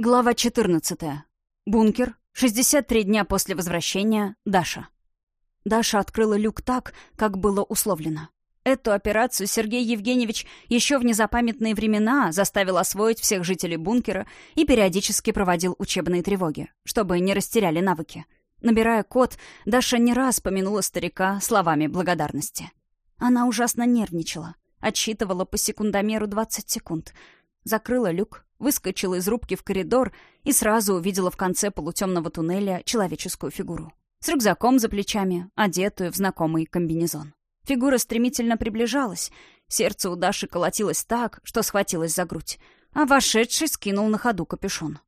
Глава 14. Бункер. 63 дня после возвращения. Даша. Даша открыла люк так, как было условлено. Эту операцию Сергей Евгеньевич еще в незапамятные времена заставил освоить всех жителей бункера и периодически проводил учебные тревоги, чтобы не растеряли навыки. Набирая код, Даша не раз помянула старика словами благодарности. Она ужасно нервничала, отсчитывала по секундомеру 20 секунд — закрыла люк, выскочила из рубки в коридор и сразу увидела в конце полутемного туннеля человеческую фигуру. С рюкзаком за плечами, одетую в знакомый комбинезон. Фигура стремительно приближалась. Сердце у Даши колотилось так, что схватилось за грудь. А вошедший скинул на ходу капюшон.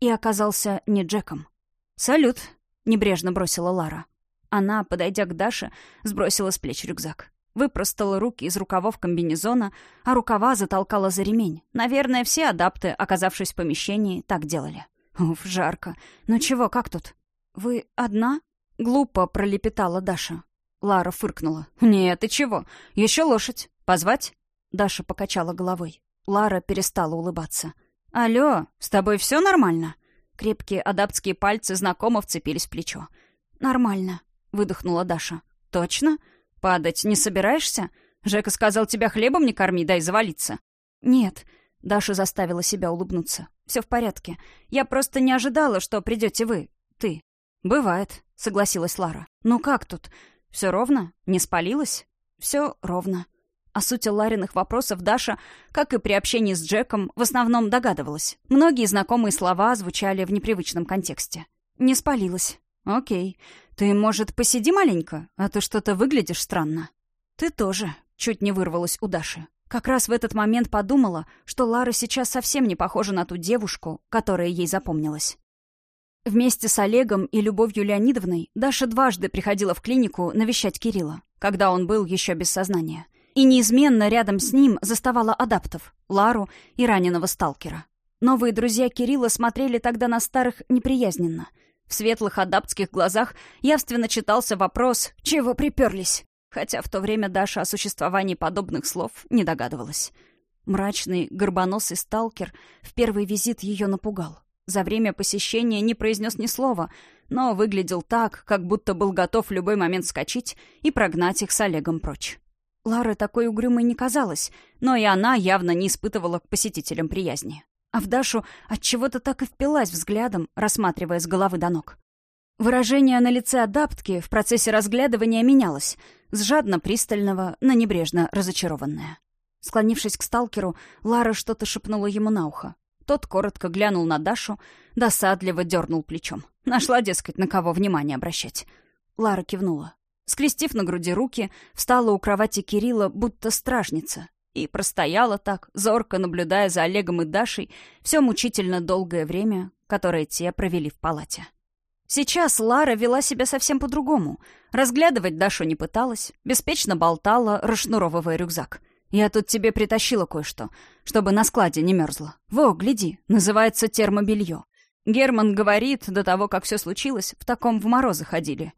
И оказался не Джеком. «Салют!» — небрежно бросила Лара. Она, подойдя к Даше, сбросила с плеч рюкзак. Выпростала руки из рукавов комбинезона, а рукава затолкала за ремень. Наверное, все адапты, оказавшись в помещении, так делали. Уф, жарко. Ну чего, как тут? Вы одна? Глупо пролепетала Даша. Лара фыркнула. «Нет, ты чего? Еще лошадь. Позвать?» Даша покачала головой. Лара перестала улыбаться. «Алло, с тобой все нормально?» Крепкие адаптские пальцы знакомо вцепились в плечо. «Нормально», — выдохнула Даша. «Точно?» «Падать не собираешься? Жека сказал, тебя хлебом не корми, дай завалиться». «Нет», — Даша заставила себя улыбнуться. «Все в порядке. Я просто не ожидала, что придете вы. Ты». «Бывает», — согласилась Лара. «Ну как тут? Все ровно? Не спалилась?» «Все ровно». О сути Лариных вопросов Даша, как и при общении с Джеком, в основном догадывалась. Многие знакомые слова звучали в непривычном контексте. «Не спалилась». «Окей. «Ты, может, посиди маленько, а то что-то выглядишь странно». «Ты тоже», — чуть не вырвалась у Даши. Как раз в этот момент подумала, что Лара сейчас совсем не похожа на ту девушку, которая ей запомнилась. Вместе с Олегом и Любовью Леонидовной Даша дважды приходила в клинику навещать Кирилла, когда он был еще без сознания. И неизменно рядом с ним заставала адаптов, Лару и раненого сталкера. Новые друзья Кирилла смотрели тогда на старых неприязненно — в светлых адаптских глазах явственно читался вопрос «Чего приперлись?», хотя в то время Даша о существовании подобных слов не догадывалась. Мрачный, горбоносый сталкер в первый визит ее напугал. За время посещения не произнес ни слова, но выглядел так, как будто был готов в любой момент скачить и прогнать их с Олегом прочь. Лара такой угрюмой не казалась, но и она явно не испытывала к посетителям приязни а в Дашу от чего то так и впилась взглядом, рассматривая с головы до ног. Выражение на лице адаптки в процессе разглядывания менялось, с жадно-пристального на небрежно разочарованное. Склонившись к сталкеру, Лара что-то шепнула ему на ухо. Тот коротко глянул на Дашу, досадливо дернул плечом. Нашла, дескать, на кого внимание обращать. Лара кивнула. Скрестив на груди руки, встала у кровати Кирилла, будто стражница, и простояла так, зорко наблюдая за Олегом и Дашей все мучительно долгое время, которое те провели в палате. Сейчас Лара вела себя совсем по-другому. Разглядывать Дашу не пыталась, беспечно болтала, расшнуровывая рюкзак. «Я тут тебе притащила кое-что, чтобы на складе не мерзло. Во, гляди, называется термобелье. Герман говорит, до того, как все случилось, в таком в морозы ходили».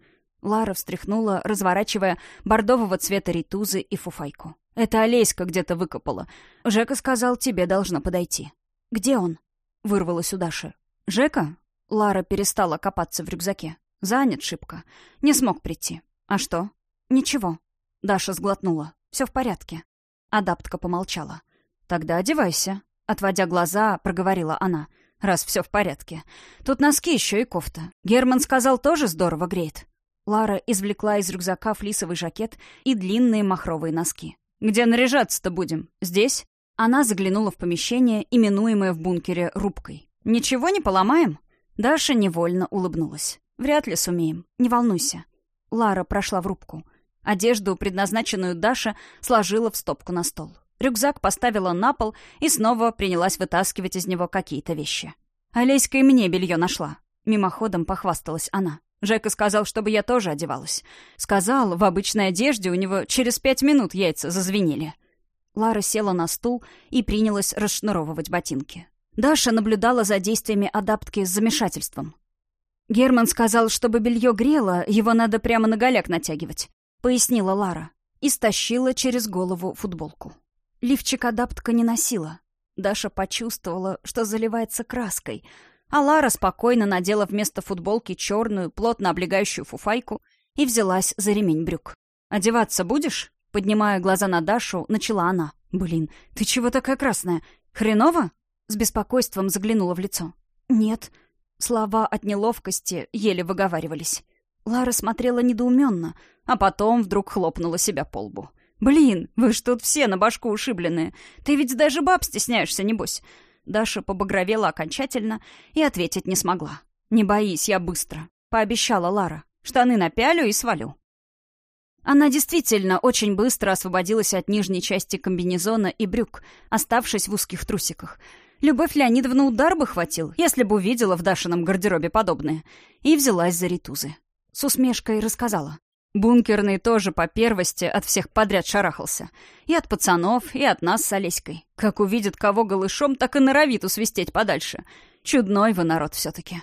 Лара встряхнула, разворачивая бордового цвета ритузы и фуфайку. Это Олеська где-то выкопала. Жека сказал, тебе должно подойти. Где он? Вырвалась у Даши. Жека? Лара перестала копаться в рюкзаке. Занят шибко. Не смог прийти. А что? Ничего. Даша сглотнула. Все в порядке. Адаптка помолчала. Тогда одевайся. Отводя глаза, проговорила она. Раз все в порядке. Тут носки еще и кофта. Герман сказал, тоже здорово греет. Лара извлекла из рюкзака флисовый жакет и длинные махровые носки. «Где наряжаться-то будем? Здесь?» Она заглянула в помещение, именуемое в бункере рубкой. «Ничего не поломаем?» Даша невольно улыбнулась. «Вряд ли сумеем. Не волнуйся». Лара прошла в рубку. Одежду, предназначенную Даше, сложила в стопку на стол. Рюкзак поставила на пол и снова принялась вытаскивать из него какие-то вещи. «Олеська и мне белье нашла». Мимоходом похвасталась она. Жека сказал, чтобы я тоже одевалась. Сказал, в обычной одежде у него через пять минут яйца зазвенели. Лара села на стул и принялась расшнуровывать ботинки. Даша наблюдала за действиями адаптки с замешательством. «Герман сказал, чтобы белье грело, его надо прямо на голяк натягивать», — пояснила Лара и стащила через голову футболку. Лифчик адаптка не носила. Даша почувствовала, что заливается краской, а Лара спокойно надела вместо футболки черную, плотно облегающую фуфайку и взялась за ремень брюк. «Одеваться будешь?» Поднимая глаза на Дашу, начала она. «Блин, ты чего такая красная? Хреново?» С беспокойством заглянула в лицо. «Нет». Слова от неловкости еле выговаривались. Лара смотрела недоуменно, а потом вдруг хлопнула себя по лбу. «Блин, вы ж тут все на башку ушибленные. Ты ведь даже баб стесняешься, небось». Даша побагровела окончательно и ответить не смогла. «Не боись, я быстро», — пообещала Лара. «Штаны напялю и свалю». Она действительно очень быстро освободилась от нижней части комбинезона и брюк, оставшись в узких трусиках. Любовь Леонидовна удар бы хватил, если бы увидела в Дашином гардеробе подобное. И взялась за ритузы. С усмешкой рассказала. Бункерный тоже по первости от всех подряд шарахался. И от пацанов, и от нас с Олеськой. Как увидит кого голышом, так и норовит усвистеть подальше. Чудной вы народ все-таки.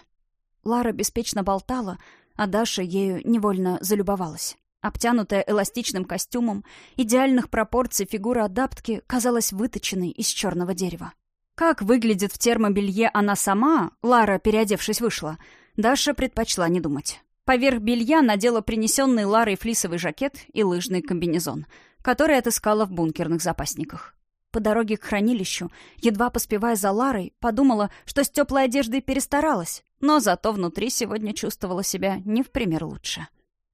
Лара беспечно болтала, а Даша ею невольно залюбовалась. Обтянутая эластичным костюмом, идеальных пропорций фигура адаптки казалась выточенной из черного дерева. Как выглядит в термобелье она сама, Лара, переодевшись, вышла, Даша предпочла не думать. Поверх белья надела принесенный Ларой флисовый жакет и лыжный комбинезон, который отыскала в бункерных запасниках. По дороге к хранилищу, едва поспевая за Ларой, подумала, что с теплой одеждой перестаралась, но зато внутри сегодня чувствовала себя не в пример лучше.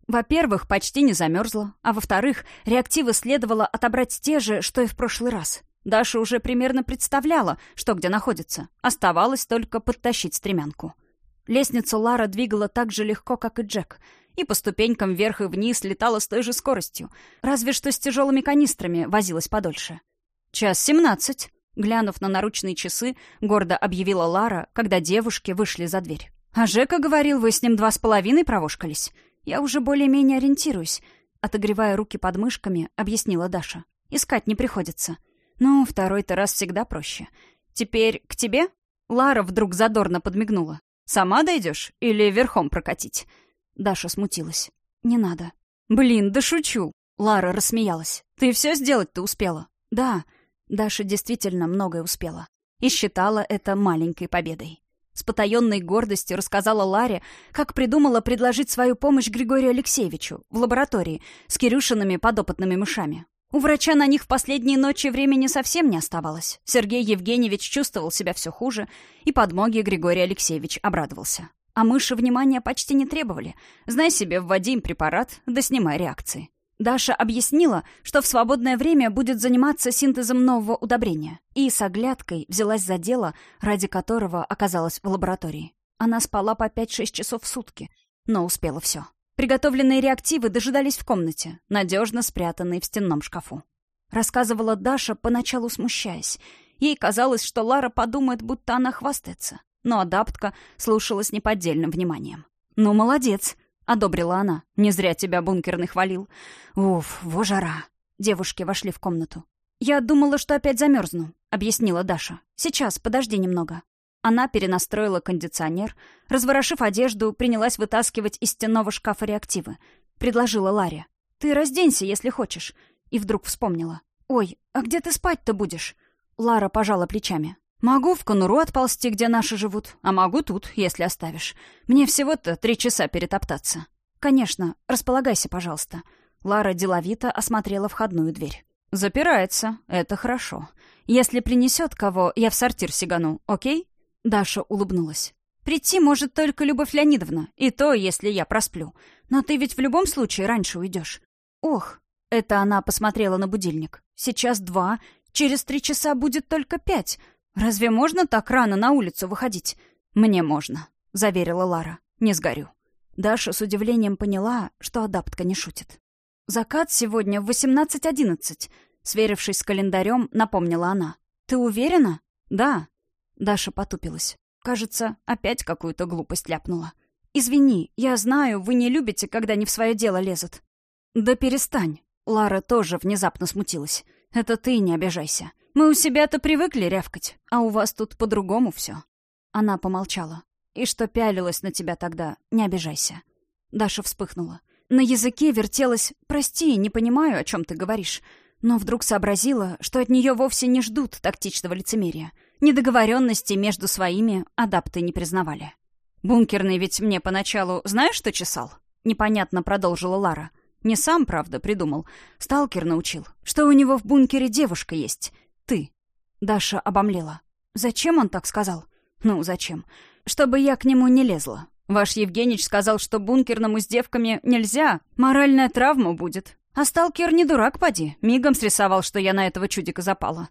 Во-первых, почти не замерзла, а во-вторых, реактивы следовало отобрать те же, что и в прошлый раз. Даша уже примерно представляла, что где находится. Оставалось только подтащить стремянку. Лестницу Лара двигала так же легко, как и Джек, и по ступенькам вверх и вниз летала с той же скоростью, разве что с тяжелыми канистрами возилась подольше. «Час семнадцать», — глянув на наручные часы, гордо объявила Лара, когда девушки вышли за дверь. «А Жека говорил, вы с ним два с половиной провошкались?» «Я уже более-менее ориентируюсь», — отогревая руки под мышками, объяснила Даша. «Искать не приходится. Ну, второй-то раз всегда проще. Теперь к тебе?» Лара вдруг задорно подмигнула. «Сама дойдешь или верхом прокатить?» Даша смутилась. «Не надо». «Блин, да шучу!» Лара рассмеялась. «Ты все сделать-то успела?» «Да». Даша действительно многое успела. И считала это маленькой победой. С потаенной гордостью рассказала Ларе, как придумала предложить свою помощь Григорию Алексеевичу в лаборатории с Кирюшиными подопытными мышами. У врача на них в последние ночи времени совсем не оставалось. Сергей Евгеньевич чувствовал себя все хуже, и подмоги Григорий Алексеевич обрадовался. А мыши внимания почти не требовали. Знай себе, вводи им препарат, да снимай реакции. Даша объяснила, что в свободное время будет заниматься синтезом нового удобрения, и с оглядкой взялась за дело, ради которого оказалась в лаборатории. Она спала по 5-6 часов в сутки, но успела все. Приготовленные реактивы дожидались в комнате, надежно спрятанные в стенном шкафу. Рассказывала Даша, поначалу смущаясь. Ей казалось, что Лара подумает, будто она хвастается. Но адаптка слушала с неподдельным вниманием. «Ну, молодец!» одобрила она. «Не зря тебя бункерный хвалил». «Уф, во жара». Девушки вошли в комнату. «Я думала, что опять замерзну», — объяснила Даша. «Сейчас, подожди немного». Она перенастроила кондиционер, разворошив одежду, принялась вытаскивать из стенного шкафа реактивы. Предложила Ларе. «Ты разденься, если хочешь». И вдруг вспомнила. «Ой, а где ты спать-то будешь?» Лара пожала плечами. Могу в конуру отползти, где наши живут, а могу тут, если оставишь. Мне всего-то три часа перетоптаться. Конечно, располагайся, пожалуйста. Лара деловито осмотрела входную дверь. Запирается, это хорошо. Если принесет кого, я в сортир сигану, окей? Даша улыбнулась. Прийти может только Любовь Леонидовна, и то, если я просплю. Но ты ведь в любом случае раньше уйдешь. Ох, это она посмотрела на будильник. Сейчас два, через три часа будет только пять. «Разве можно так рано на улицу выходить?» «Мне можно», — заверила Лара. «Не сгорю». Даша с удивлением поняла, что адаптка не шутит. «Закат сегодня в 18.11», — сверившись с календарем, напомнила она. «Ты уверена?» «Да». Даша потупилась. Кажется, опять какую-то глупость ляпнула. «Извини, я знаю, вы не любите, когда не в свое дело лезут». «Да перестань». Лара тоже внезапно смутилась. «Это ты не обижайся. Мы у себя-то привыкли рявкать, а у вас тут по-другому все. Она помолчала. И что пялилась на тебя тогда, не обижайся. Даша вспыхнула. На языке вертелась «Прости, не понимаю, о чем ты говоришь». но вдруг сообразила, что от нее вовсе не ждут тактичного лицемерия. Недоговоренности между своими адапты не признавали. «Бункерный ведь мне поначалу знаешь, что чесал?» Непонятно продолжила Лара. Не сам, правда, придумал. Сталкер научил, что у него в бункере девушка есть. Ты. Даша обомлела. Зачем он так сказал? Ну, зачем? Чтобы я к нему не лезла. Ваш Евгеньевич сказал, что бункерному с девками нельзя, моральная травма будет. А сталкер не дурак, поди. Мигом срисовал, что я на этого чудика запала.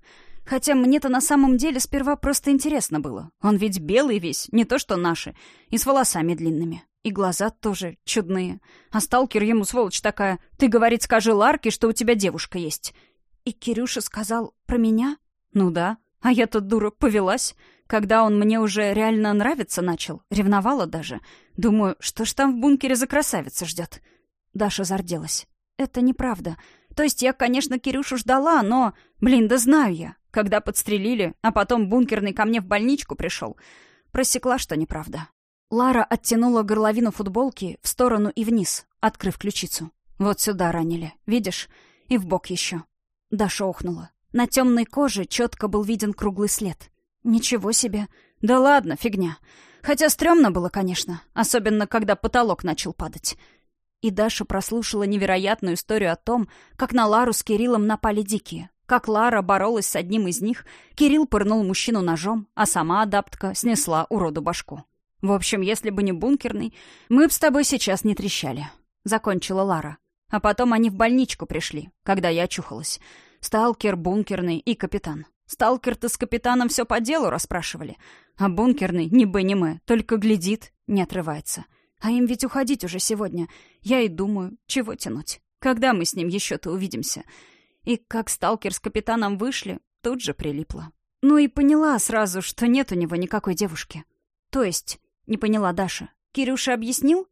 Хотя мне-то на самом деле сперва просто интересно было. Он ведь белый весь, не то что наши, и с волосами длинными. И глаза тоже чудные. А сталкер ему, сволочь такая, «Ты, говорит, скажи Ларке, что у тебя девушка есть». И Кирюша сказал про меня? Ну да. А я тут, дура, повелась. Когда он мне уже реально нравиться начал, ревновала даже. Думаю, что ж там в бункере за красавица ждет? Даша зарделась. Это неправда. То есть я, конечно, Кирюшу ждала, но... Блин, да знаю я. Когда подстрелили, а потом бункерный ко мне в больничку пришел. Просекла, что неправда. Лара оттянула горловину футболки в сторону и вниз, открыв ключицу. Вот сюда ранили, видишь? И в бок еще. Даша охнула. На темной коже четко был виден круглый след. Ничего себе. Да ладно, фигня. Хотя стрёмно было, конечно, особенно когда потолок начал падать. И Даша прослушала невероятную историю о том, как на Лару с Кириллом напали дикие. Как Лара боролась с одним из них, Кирилл пырнул мужчину ножом, а сама адаптка снесла уроду башку. В общем, если бы не бункерный, мы б с тобой сейчас не трещали. Закончила Лара. А потом они в больничку пришли, когда я очухалась. Сталкер, бункерный и капитан. Сталкер-то с капитаном все по делу расспрашивали. А бункерный, ни бы ни мы, только глядит, не отрывается. А им ведь уходить уже сегодня. Я и думаю, чего тянуть? Когда мы с ним еще-то увидимся? И как сталкер с капитаном вышли, тут же прилипла. Ну и поняла сразу, что нет у него никакой девушки. То есть не поняла Даша. «Кирюша объяснил?»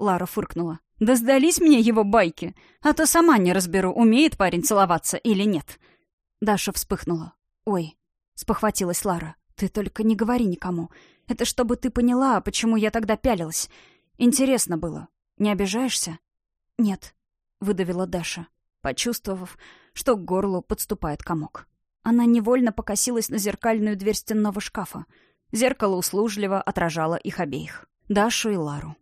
Лара фыркнула. «Да сдались мне его байки, а то сама не разберу, умеет парень целоваться или нет». Даша вспыхнула. «Ой», — спохватилась Лара, — «ты только не говори никому. Это чтобы ты поняла, почему я тогда пялилась. Интересно было. Не обижаешься?» «Нет», — выдавила Даша, почувствовав, что к горлу подступает комок. Она невольно покосилась на зеркальную дверь стенного шкафа — Зеркало услужливо отражало их обеих. Дашу и Лару.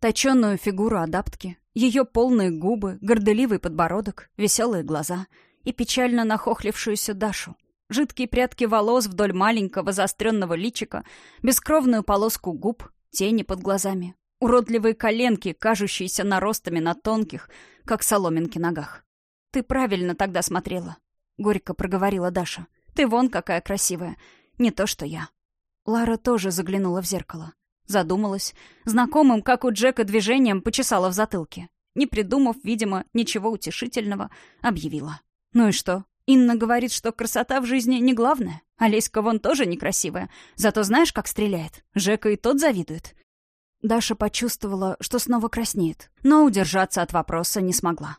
Точенную фигуру адаптки, ее полные губы, горделивый подбородок, веселые глаза и печально нахохлившуюся Дашу. Жидкие прядки волос вдоль маленького заостренного личика, бескровную полоску губ, тени под глазами, уродливые коленки, кажущиеся наростами на тонких, как соломинки ногах. «Ты правильно тогда смотрела», — горько проговорила Даша. «Ты вон какая красивая. Не то, что я». Лара тоже заглянула в зеркало. Задумалась. Знакомым, как у Джека, движением почесала в затылке. Не придумав, видимо, ничего утешительного, объявила. «Ну и что? Инна говорит, что красота в жизни не главное. Олеська вон тоже некрасивая. Зато знаешь, как стреляет? Жека и тот завидует». Даша почувствовала, что снова краснеет, но удержаться от вопроса не смогла.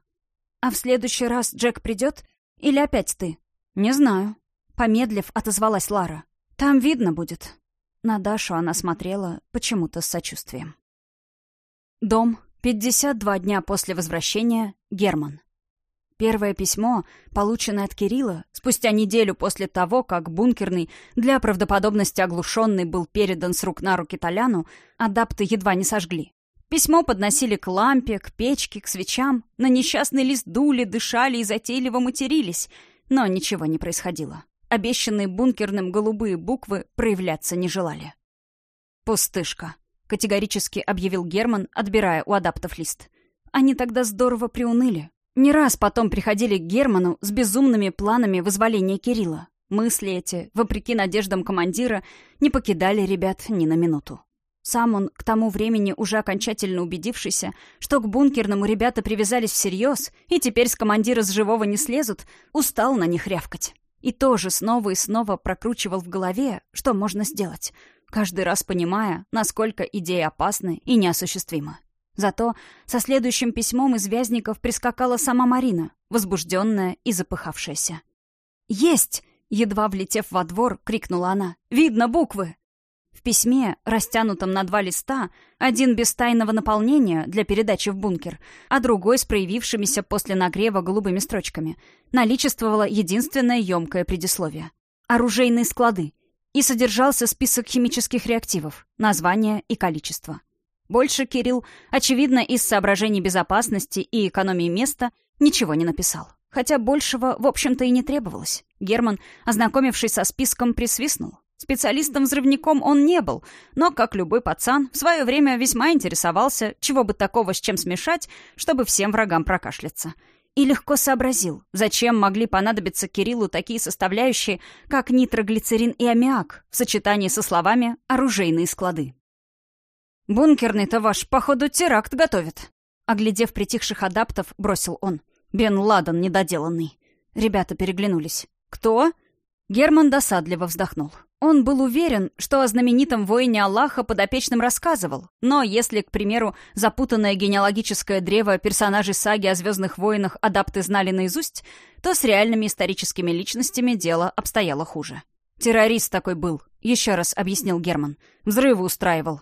«А в следующий раз Джек придет? Или опять ты?» «Не знаю». Помедлив, отозвалась Лара. Там видно будет. На Дашу она смотрела почему-то с сочувствием. Дом. 52 дня после возвращения. Герман. Первое письмо, полученное от Кирилла, спустя неделю после того, как бункерный, для правдоподобности оглушенный, был передан с рук на руки Толяну, адапты едва не сожгли. Письмо подносили к лампе, к печке, к свечам, на несчастный лист дули, дышали и затейливо матерились, но ничего не происходило. Обещанные бункерным голубые буквы проявляться не желали. «Пустышка», — категорически объявил Герман, отбирая у адаптов лист. Они тогда здорово приуныли. Не раз потом приходили к Герману с безумными планами вызволения Кирилла. Мысли эти, вопреки надеждам командира, не покидали ребят ни на минуту. Сам он, к тому времени уже окончательно убедившийся, что к бункерному ребята привязались всерьез и теперь с командира с живого не слезут, устал на них рявкать. И тоже снова и снова прокручивал в голове, что можно сделать, каждый раз понимая, насколько идея опасна и неосуществима. Зато со следующим письмом из Вязников прискакала сама Марина, возбужденная и запыхавшаяся. «Есть!» — едва влетев во двор, крикнула она. «Видно буквы!» В письме, растянутом на два листа, один без тайного наполнения для передачи в бункер, а другой с проявившимися после нагрева голубыми строчками, наличествовало единственное емкое предисловие. «Оружейные склады», и содержался список химических реактивов, название и количество. Больше Кирилл, очевидно, из соображений безопасности и экономии места, ничего не написал. Хотя большего, в общем-то, и не требовалось. Герман, ознакомившись со списком, присвистнул. Специалистом-взрывником он не был, но, как любой пацан, в свое время весьма интересовался, чего бы такого с чем смешать, чтобы всем врагам прокашляться. И легко сообразил, зачем могли понадобиться Кириллу такие составляющие, как нитроглицерин и аммиак, в сочетании со словами «оружейные склады». «Бункерный-то ваш, походу, теракт готовит», — оглядев притихших адаптов, бросил он. «Бен Ладен недоделанный». Ребята переглянулись. «Кто?» Герман досадливо вздохнул. Он был уверен, что о знаменитом воине Аллаха подопечным рассказывал, но если, к примеру, запутанное генеалогическое древо персонажей саги о «Звездных войнах» адапты знали наизусть, то с реальными историческими личностями дело обстояло хуже. «Террорист такой был», — еще раз объяснил Герман. «Взрывы устраивал».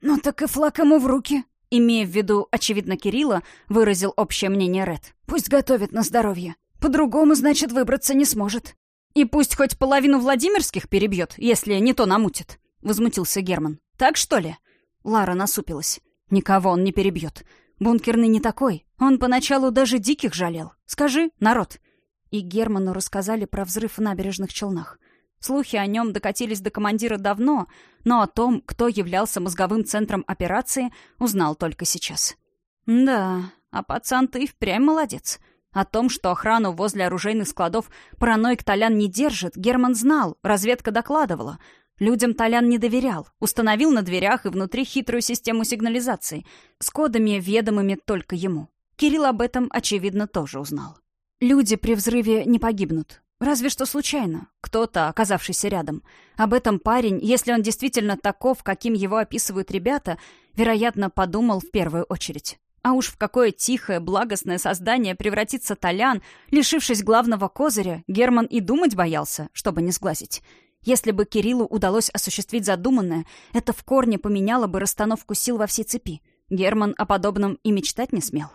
«Ну так и флаг ему в руки», — имея в виду, очевидно, Кирилла, выразил общее мнение Ред. «Пусть готовит на здоровье. По-другому, значит, выбраться не сможет». «И пусть хоть половину Владимирских перебьет, если не то намутит», — возмутился Герман. «Так что ли?» Лара насупилась. «Никого он не перебьет. Бункерный не такой. Он поначалу даже диких жалел. Скажи, народ». И Герману рассказали про взрыв в набережных Челнах. Слухи о нем докатились до командира давно, но о том, кто являлся мозговым центром операции, узнал только сейчас. «Да, а пацан ты и впрямь молодец». О том, что охрану возле оружейных складов параноик Толян не держит, Герман знал, разведка докладывала. Людям Толян не доверял, установил на дверях и внутри хитрую систему сигнализации с кодами, ведомыми только ему. Кирилл об этом, очевидно, тоже узнал. Люди при взрыве не погибнут. Разве что случайно. Кто-то, оказавшийся рядом. Об этом парень, если он действительно таков, каким его описывают ребята, вероятно, подумал в первую очередь. А уж в какое тихое, благостное создание превратится Толян, лишившись главного козыря, Герман и думать боялся, чтобы не сглазить. Если бы Кириллу удалось осуществить задуманное, это в корне поменяло бы расстановку сил во всей цепи. Герман о подобном и мечтать не смел.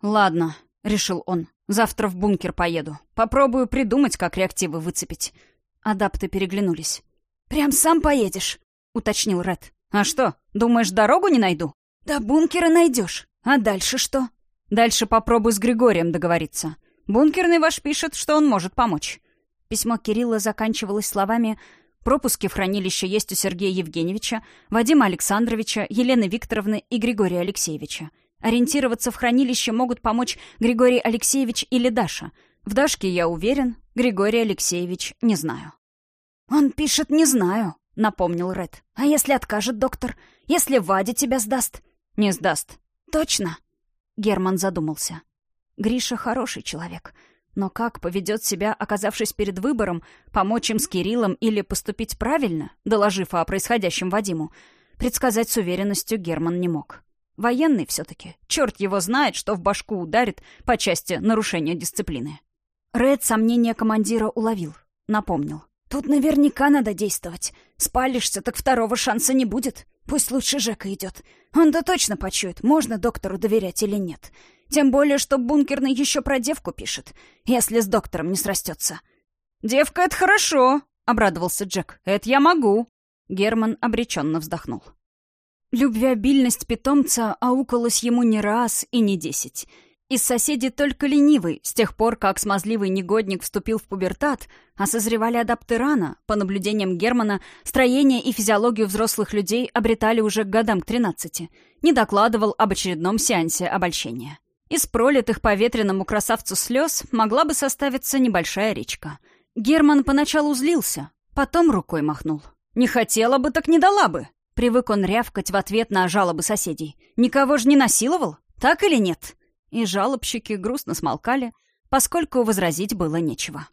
«Ладно», — решил он, — «завтра в бункер поеду. Попробую придумать, как реактивы выцепить». Адапты переглянулись. «Прям сам поедешь?» — уточнил Ред. «А что, думаешь, дорогу не найду?» «До бункера найдешь. А дальше что? Дальше попробуй с Григорием договориться. Бункерный ваш пишет, что он может помочь. Письмо Кирилла заканчивалось словами «Пропуски в хранилище есть у Сергея Евгеньевича, Вадима Александровича, Елены Викторовны и Григория Алексеевича. Ориентироваться в хранилище могут помочь Григорий Алексеевич или Даша. В Дашке я уверен, Григорий Алексеевич не знаю». «Он пишет «не знаю», — напомнил Ред. «А если откажет доктор? Если Вадя тебя сдаст?» «Не сдаст. «Точно?» Герман задумался. Гриша хороший человек. Но как поведет себя, оказавшись перед выбором, помочь им с Кириллом или поступить правильно, доложив о происходящем Вадиму, предсказать с уверенностью Герман не мог. Военный все-таки. Черт его знает, что в башку ударит по части нарушения дисциплины. Ред сомнения командира уловил. Напомнил. «Тут наверняка надо действовать. Спалишься, так второго шанса не будет. Пусть лучше Жека идет. Он-то точно почует, можно доктору доверять или нет. Тем более, что бункерный еще про девку пишет, если с доктором не срастется. «Девка — это хорошо», — обрадовался Джек. «Это я могу». Герман обреченно вздохнул. Любвеобильность питомца аукалась ему не раз и не десять — из соседей только ленивый, с тех пор, как смазливый негодник вступил в пубертат, а созревали адапты рано, по наблюдениям Германа, строение и физиологию взрослых людей обретали уже к годам к 13, не докладывал об очередном сеансе обольщения. Из пролитых по ветреному красавцу слез могла бы составиться небольшая речка. Герман поначалу злился, потом рукой махнул. «Не хотела бы, так не дала бы!» Привык он рявкать в ответ на жалобы соседей. «Никого же не насиловал? Так или нет?» И жалобщики грустно смолкали, поскольку возразить было нечего.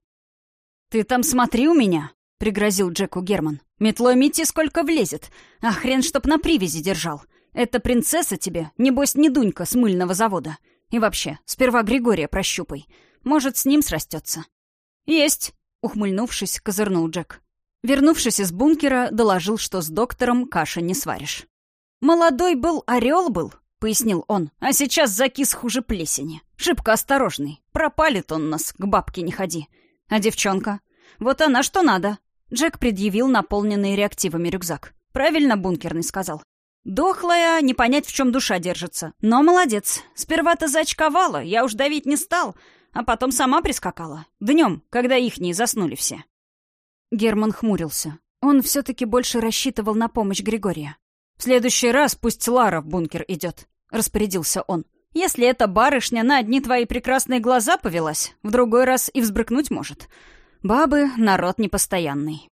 «Ты там смотри у меня!» — пригрозил Джеку Герман. «Метлой мети сколько влезет, а хрен чтоб на привязи держал. Это принцесса тебе, небось, не Дунька с мыльного завода. И вообще, сперва Григория прощупай. Может, с ним срастется». «Есть!» — ухмыльнувшись, козырнул Джек. Вернувшись из бункера, доложил, что с доктором каши не сваришь. «Молодой был, орел был», — пояснил он, «а сейчас закис хуже плесени. Шибко осторожный. Пропалит он нас, к бабке не ходи. А девчонка? Вот она что надо». Джек предъявил наполненный реактивами рюкзак. «Правильно бункерный сказал. Дохлая, не понять, в чем душа держится. Но молодец. Сперва-то заочковала, я уж давить не стал, а потом сама прискакала. Днем, когда ихние заснули все. Герман хмурился. Он все-таки больше рассчитывал на помощь Григория. «В следующий раз пусть Лара в бункер идет», — распорядился он. «Если эта барышня на одни твои прекрасные глаза повелась, в другой раз и взбрыкнуть может. Бабы — народ непостоянный».